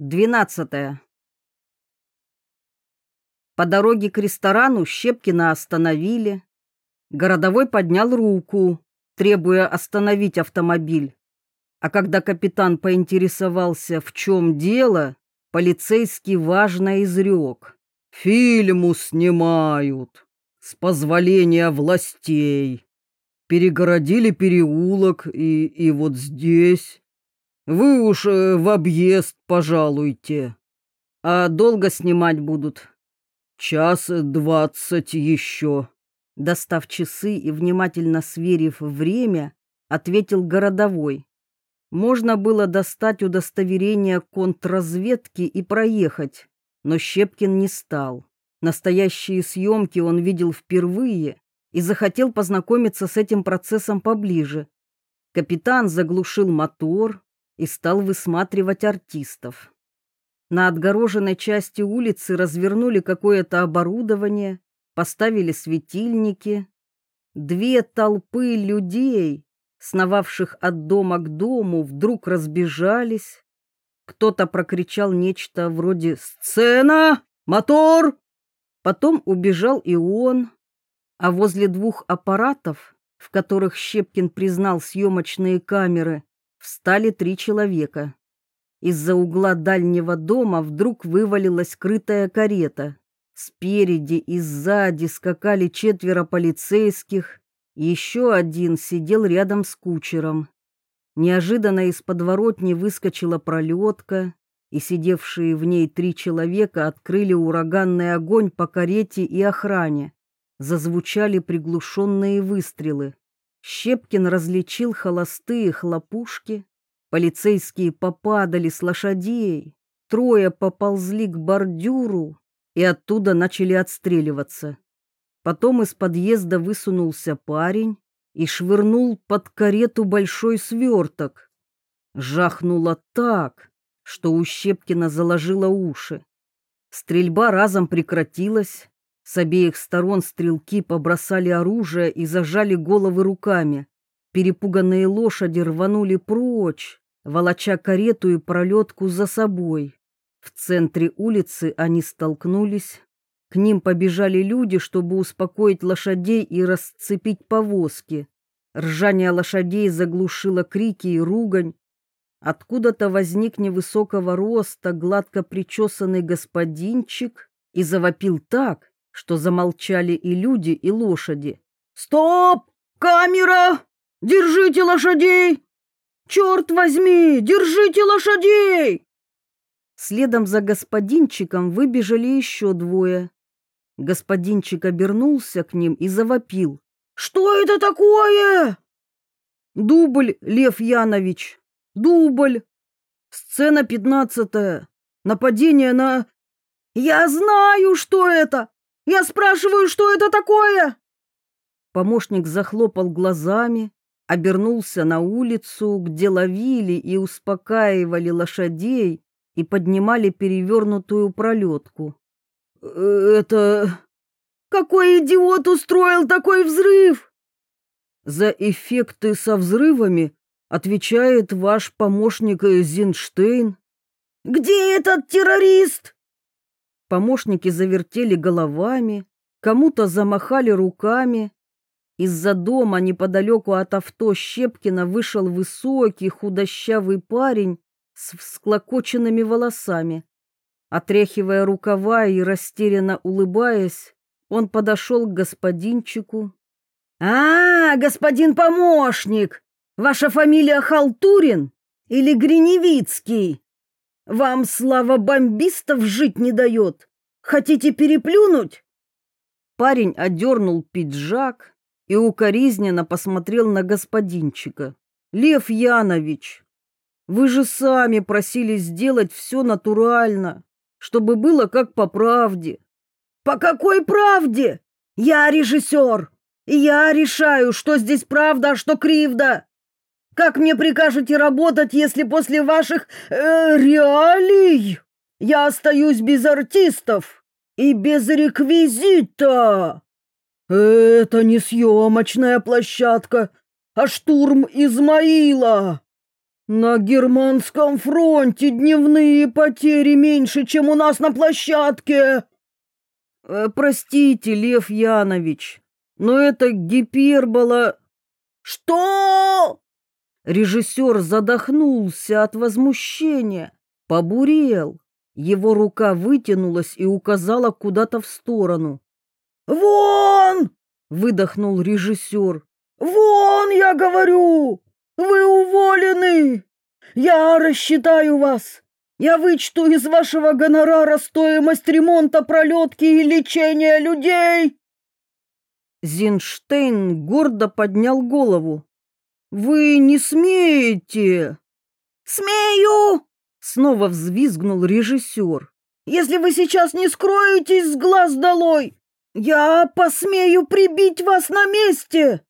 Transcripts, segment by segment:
Двенадцатое. По дороге к ресторану Щепкина остановили. Городовой поднял руку, требуя остановить автомобиль. А когда капитан поинтересовался, в чем дело, полицейский важно изрек. «Фильму снимают, с позволения властей. Перегородили переулок, и, и вот здесь. Вы уж э, в объезд пожалуйте. А долго снимать будут? Час двадцать еще. Достав часы и внимательно сверив время, ответил городовой. Можно было достать удостоверение контрразведки и проехать, но Щепкин не стал. Настоящие съемки он видел впервые и захотел познакомиться с этим процессом поближе. Капитан заглушил мотор и стал высматривать артистов. На отгороженной части улицы развернули какое-то оборудование, поставили светильники. Две толпы людей, сновавших от дома к дому, вдруг разбежались. Кто-то прокричал нечто вроде «Сцена! Мотор!» Потом убежал и он, а возле двух аппаратов, в которых Щепкин признал съемочные камеры, встали три человека. Из-за угла дальнего дома вдруг вывалилась крытая карета. Спереди и сзади скакали четверо полицейских, еще один сидел рядом с кучером. Неожиданно из подворотни выскочила пролетка, и сидевшие в ней три человека открыли ураганный огонь по карете и охране. Зазвучали приглушенные выстрелы. Щепкин различил холостые хлопушки, полицейские попадали с лошадей, трое поползли к бордюру, и оттуда начали отстреливаться. Потом из подъезда высунулся парень и швырнул под карету большой сверток. Жахнуло так, что у Щепкина заложило уши. Стрельба разом прекратилась, с обеих сторон стрелки побросали оружие и зажали головы руками. Перепуганные лошади рванули прочь, волоча карету и пролетку за собой. В центре улицы они столкнулись. К ним побежали люди, чтобы успокоить лошадей и расцепить повозки. Ржание лошадей заглушило крики и ругань. Откуда-то возник невысокого роста, гладко причесанный господинчик и завопил так, что замолчали и люди, и лошади. «Стоп! Камера! Держите лошадей! Черт возьми, держите лошадей!» Следом за господинчиком выбежали еще двое. Господинчик обернулся к ним и завопил. «Что это такое?» «Дубль, Лев Янович, дубль. Сцена пятнадцатая. Нападение на...» «Я знаю, что это! Я спрашиваю, что это такое?» Помощник захлопал глазами, обернулся на улицу, где ловили и успокаивали лошадей, и поднимали перевернутую пролетку. «Это... Какой идиот устроил такой взрыв?» «За эффекты со взрывами отвечает ваш помощник Зинштейн». «Где этот террорист?» Помощники завертели головами, кому-то замахали руками. Из-за дома неподалеку от авто Щепкина вышел высокий худощавый парень с всклокоченными волосами. Отряхивая рукава и растерянно улыбаясь, он подошел к господинчику. «А, господин помощник, ваша фамилия Халтурин или Гриневицкий? Вам слава бомбистов жить не дает. Хотите переплюнуть?» Парень одернул пиджак и укоризненно посмотрел на господинчика. «Лев Янович, вы же сами просили сделать все натурально, чтобы было как по правде. По какой правде? Я режиссер, и я решаю, что здесь правда, а что кривда. Как мне прикажете работать, если после ваших э, реалий я остаюсь без артистов и без реквизита? Это не съемочная площадка, а штурм Измаила. На германском фронте дневные потери меньше, чем у нас на площадке. Э, простите, Лев Янович, но это гипербола. Что? Режиссер задохнулся от возмущения, побурел. Его рука вытянулась и указала куда-то в сторону. «Вон!» — выдохнул режиссер. «Вон, я говорю! Вы уволены! Я рассчитаю вас! Я вычту из вашего гонорара стоимость ремонта пролетки и лечения людей!» Зинштейн гордо поднял голову. «Вы не смеете!» «Смею!» — снова взвизгнул режиссер. «Если вы сейчас не скроетесь с глаз долой, я посмею прибить вас на месте!»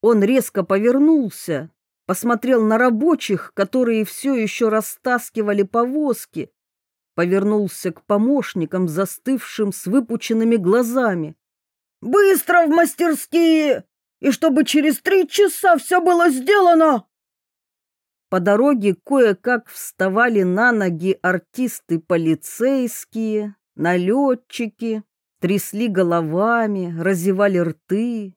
Он резко повернулся, посмотрел на рабочих, которые все еще растаскивали повозки, повернулся к помощникам, застывшим с выпученными глазами. «Быстро в мастерские! И чтобы через три часа все было сделано!» По дороге кое-как вставали на ноги артисты-полицейские, налетчики, трясли головами, разевали рты.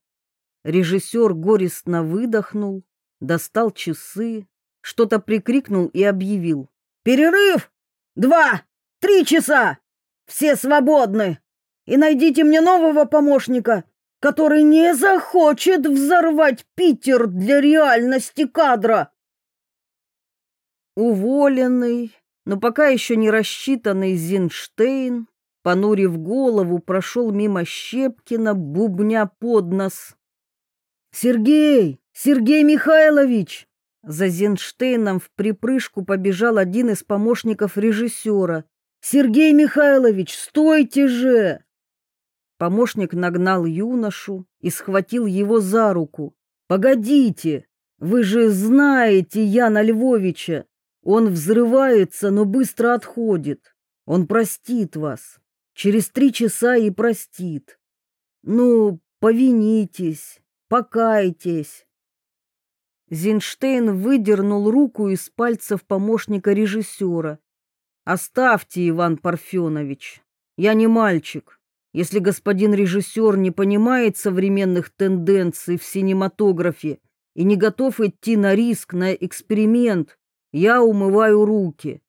Режиссер горестно выдохнул, достал часы, что-то прикрикнул и объявил. «Перерыв! Два! Три часа! Все свободны! И найдите мне нового помощника, который не захочет взорвать Питер для реальности кадра!» Уволенный, но пока еще не рассчитанный Зинштейн, понурив голову, прошел мимо Щепкина, бубня под нос. «Сергей! Сергей Михайлович!» За Зинштейном в припрыжку побежал один из помощников режиссера. «Сергей Михайлович, стойте же!» Помощник нагнал юношу и схватил его за руку. «Погодите, вы же знаете Яна Львовича. Он взрывается, но быстро отходит. Он простит вас. Через три часа и простит. Ну, повинитесь, покайтесь. Зинштейн выдернул руку из пальцев помощника режиссера. «Оставьте, Иван Парфенович. Я не мальчик. Если господин режиссер не понимает современных тенденций в синематографе и не готов идти на риск, на эксперимент, я умываю руки.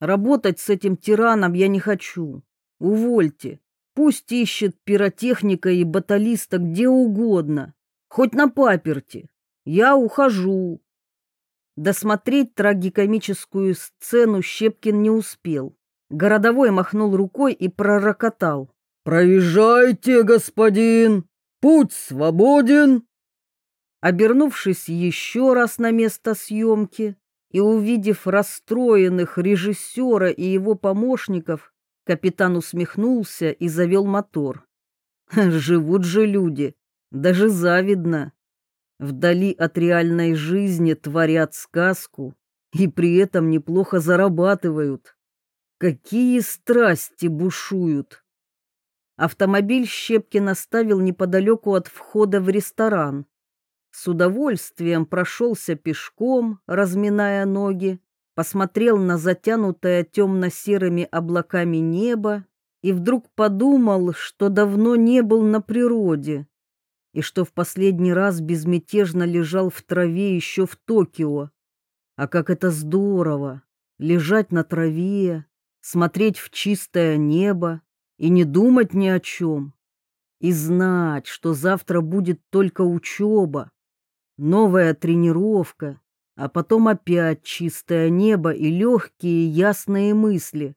Работать с этим тираном я не хочу. Увольте. Пусть ищет пиротехника и баталиста где угодно, хоть на паперти. Я ухожу. Досмотреть трагикомическую сцену Щепкин не успел. Городовой махнул рукой и пророкотал. «Проезжайте, господин! Путь свободен!» Обернувшись еще раз на место съемки и увидев расстроенных режиссера и его помощников, капитан усмехнулся и завел мотор. Живут же люди, даже завидно вдали от реальной жизни творят сказку и при этом неплохо зарабатывают. Какие страсти бушуют! Автомобиль Щепкин оставил неподалеку от входа в ресторан. С удовольствием прошелся пешком, разминая ноги, посмотрел на затянутое темно-серыми облаками небо и вдруг подумал, что давно не был на природе и что в последний раз безмятежно лежал в траве еще в Токио. А как это здорово лежать на траве, смотреть в чистое небо и не думать ни о чем, и знать, что завтра будет только учеба, новая тренировка, а потом опять чистое небо и легкие ясные мысли.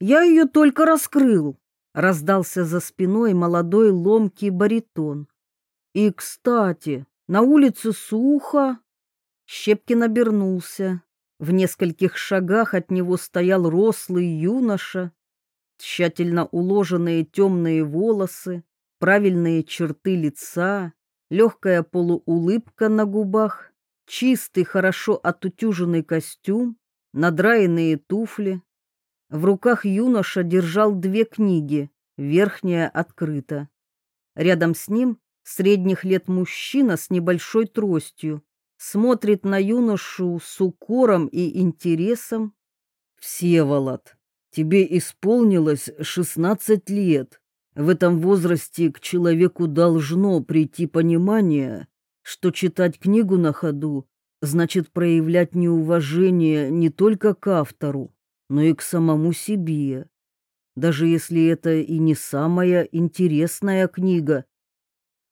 Я ее только раскрыл, раздался за спиной молодой ломкий баритон. И, кстати, на улице сухо. Щепкин обернулся. В нескольких шагах от него стоял рослый юноша, тщательно уложенные темные волосы, правильные черты лица, легкая полуулыбка на губах, чистый, хорошо отутюженный костюм, надраенные туфли, в руках юноша держал две книги, верхняя открыта. Рядом с ним средних лет мужчина с небольшой тростью. смотрит на юношу с укором и интересом. «Всеволод, тебе исполнилось шестнадцать лет. В этом возрасте к человеку должно прийти понимание, что читать книгу на ходу значит проявлять неуважение не только к автору, но и к самому себе, даже если это и не самая интересная книга.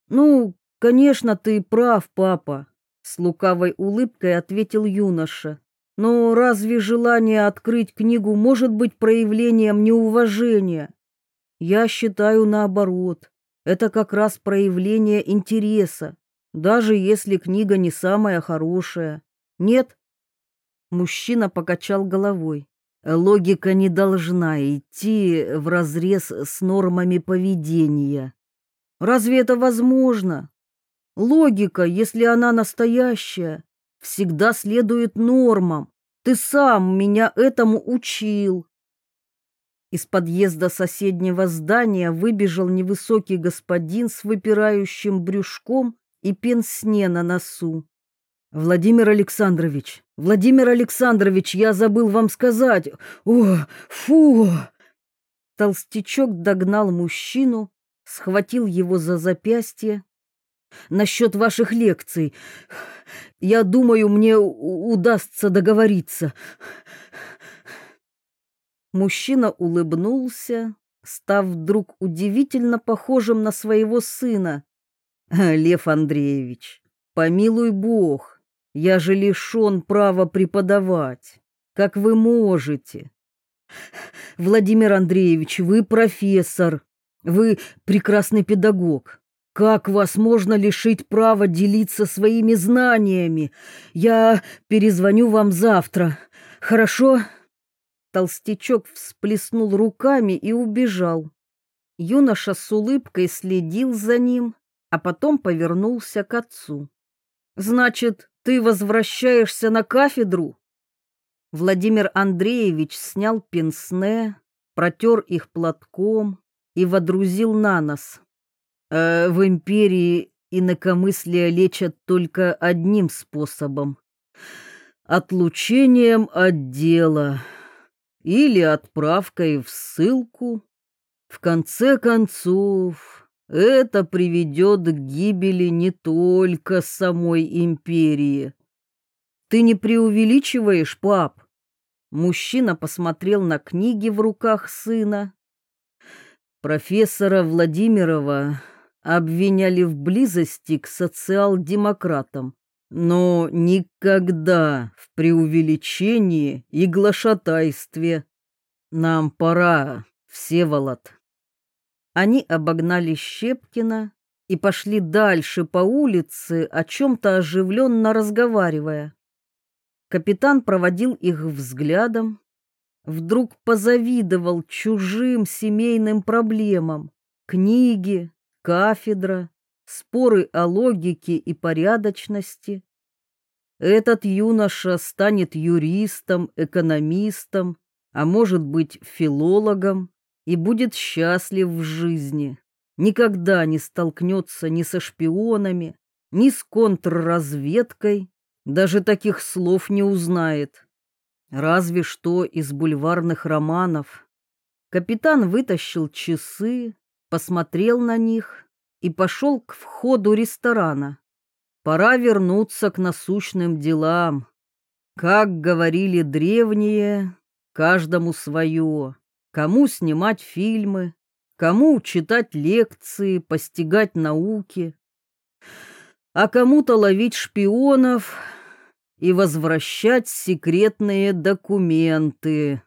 Ну, конечно, ты прав, папа, с лукавой улыбкой ответил юноша. Но разве желание открыть книгу может быть проявлением неуважения? Я считаю наоборот. Это как раз проявление интереса, даже если книга не самая хорошая. Нет? Мужчина покачал головой. Логика не должна идти вразрез с нормами поведения. Разве это возможно? Логика, если она настоящая, всегда следует нормам. Ты сам меня этому учил. Из подъезда соседнего здания выбежал невысокий господин с выпирающим брюшком и пенсне на носу. Владимир Александрович, Владимир Александрович, я забыл вам сказать. О, фу! Толстячок догнал мужчину, схватил его за запястье. Насчет ваших лекций. Я думаю, мне удастся договориться. Мужчина улыбнулся, став вдруг удивительно похожим на своего сына. Лев Андреевич, помилуй Бог, я же лишен права преподавать. Как вы можете? Владимир Андреевич, вы профессор, вы прекрасный педагог. Как вас можно лишить права делиться своими знаниями? Я перезвоню вам завтра. Хорошо? Толстячок всплеснул руками и убежал. Юноша с улыбкой следил за ним, а потом повернулся к отцу. «Значит, ты возвращаешься на кафедру?» Владимир Андреевич снял пенсне, протер их платком и водрузил на нос. «Э, «В империи инакомыслие лечат только одним способом — отлучением от дела» или отправкой в ссылку. В конце концов, это приведет к гибели не только самой империи. Ты не преувеличиваешь, пап? Мужчина посмотрел на книги в руках сына. Профессора Владимирова обвиняли в близости к социал-демократам но никогда в преувеличении и глашатайстве. Нам пора, Всеволод. Они обогнали Щепкина и пошли дальше по улице, о чем-то оживленно разговаривая. Капитан проводил их взглядом, вдруг позавидовал чужим семейным проблемам. Книги, кафедра, споры о логике и порядочности. Этот юноша станет юристом, экономистом, а может быть филологом и будет счастлив в жизни. Никогда не столкнется ни со шпионами, ни с контрразведкой, даже таких слов не узнает. Разве что из бульварных романов. Капитан вытащил часы, посмотрел на них и пошел к входу ресторана. Пора вернуться к насущным делам. Как говорили древние, каждому свое. Кому снимать фильмы, кому читать лекции, постигать науки, а кому-то ловить шпионов и возвращать секретные документы.